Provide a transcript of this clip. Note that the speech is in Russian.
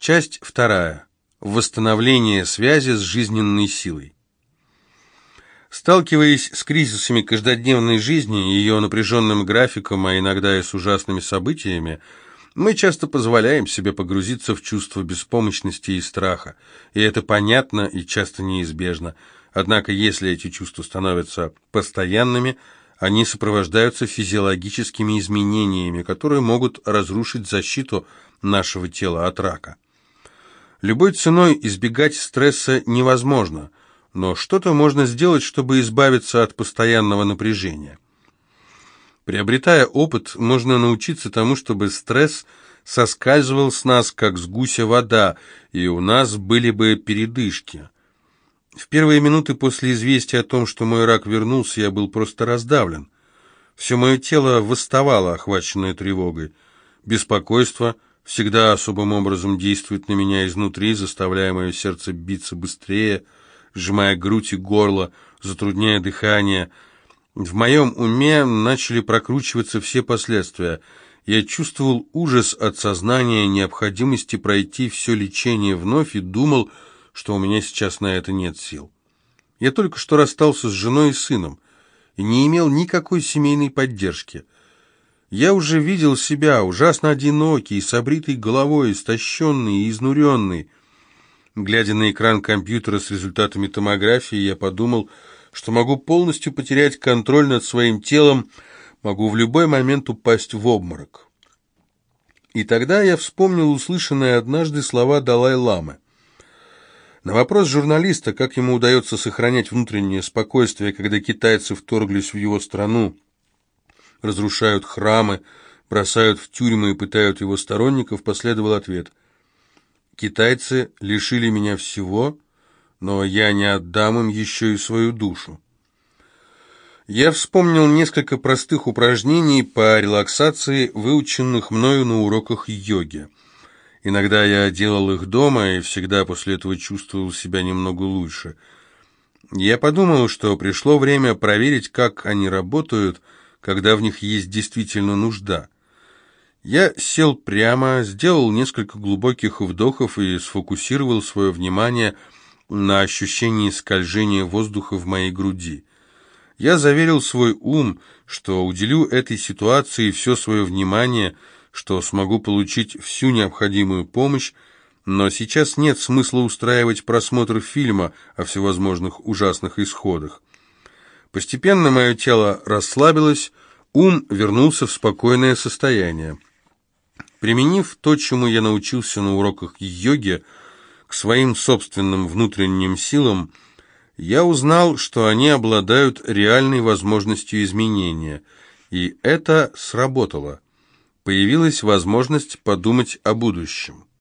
Часть вторая. Восстановление связи с жизненной силой. Сталкиваясь с кризисами каждодневной жизни, ее напряженным графиком, а иногда и с ужасными событиями, мы часто позволяем себе погрузиться в чувство беспомощности и страха, и это понятно и часто неизбежно. Однако, если эти чувства становятся постоянными, они сопровождаются физиологическими изменениями, которые могут разрушить защиту нашего тела от рака. Любой ценой избегать стресса невозможно, но что-то можно сделать, чтобы избавиться от постоянного напряжения. Приобретая опыт, можно научиться тому, чтобы стресс соскальзывал с нас, как с гуся вода, и у нас были бы передышки. В первые минуты после известия о том, что мой рак вернулся, я был просто раздавлен. Все мое тело восставало, охваченное тревогой. Беспокойство всегда особым образом действует на меня изнутри, заставляя мое сердце биться быстрее, сжимая грудь и горло, затрудняя дыхание – в моем уме начали прокручиваться все последствия. Я чувствовал ужас от сознания необходимости пройти все лечение вновь и думал, что у меня сейчас на это нет сил. Я только что расстался с женой и сыном и не имел никакой семейной поддержки. Я уже видел себя ужасно одинокий, с обритой головой, истощенный и изнуренный. Глядя на экран компьютера с результатами томографии, я подумал, что могу полностью потерять контроль над своим телом, могу в любой момент упасть в обморок. И тогда я вспомнил услышанные однажды слова Далай-ламы. На вопрос журналиста, как ему удается сохранять внутреннее спокойствие, когда китайцы вторглись в его страну, разрушают храмы, бросают в тюрьмы и пытают его сторонников, последовал ответ. «Китайцы лишили меня всего, но я не отдам им еще и свою душу. Я вспомнил несколько простых упражнений по релаксации, выученных мною на уроках йоги. Иногда я делал их дома и всегда после этого чувствовал себя немного лучше. Я подумал, что пришло время проверить, как они работают, когда в них есть действительно нужда. Я сел прямо, сделал несколько глубоких вдохов и сфокусировал свое внимание на ощущении скольжения воздуха в моей груди. Я заверил свой ум, что уделю этой ситуации все свое внимание, что смогу получить всю необходимую помощь, но сейчас нет смысла устраивать просмотр фильма о всевозможных ужасных исходах. Постепенно мое тело расслабилось, ум вернулся в спокойное состояние. Применив то, чему я научился на уроках йоги, к своим собственным внутренним силам, я узнал, что они обладают реальной возможностью изменения, и это сработало. Появилась возможность подумать о будущем.